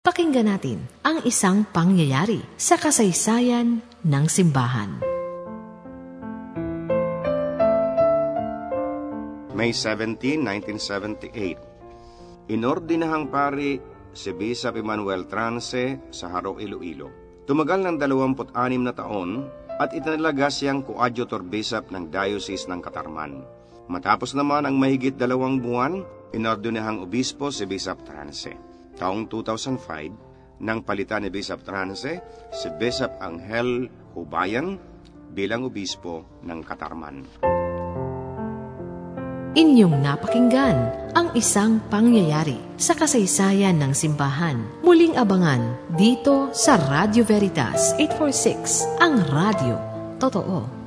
Pakinggan natin ang isang pangyayari sa kasaysayan ng simbahan. May 17, 1978 Inordinahang pari si Bishop Emmanuel Trance sa Haro, Iloilo. Tumagal ng 26 na taon at itinalaga siyang coadjutor bishop ng Diocese ng Katarman. Matapos naman ang mahigit dalawang buwan, inordinahang obispo si Bishop Trance taong 2005 nang palitan ni Bishop Trance si Bishop Angel Hubayan bilang obispo ng Katarman. Inyong napakinggan ang isang pangyayari sa kasaysayan ng simbahan. Muling abangan dito sa Radio Veritas 846, ang radio. Totoo.